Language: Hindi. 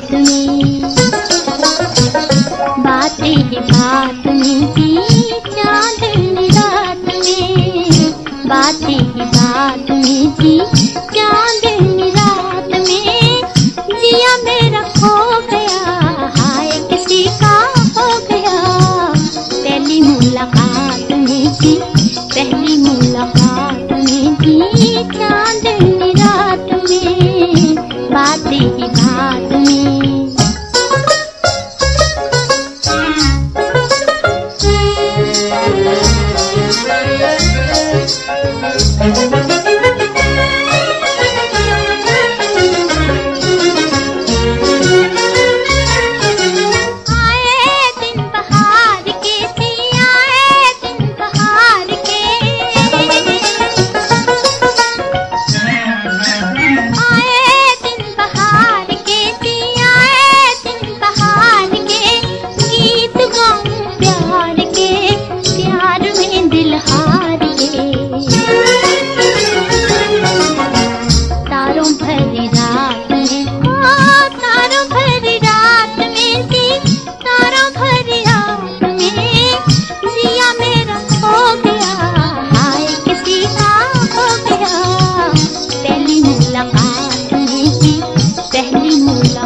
बात में बात ही बात मिलती चांदनी रात में बात ही बात मिलती चांदनी रात में जिया मेरा खो गया हाय किसी का हो गया पहली मुलाकात में थी Thank you.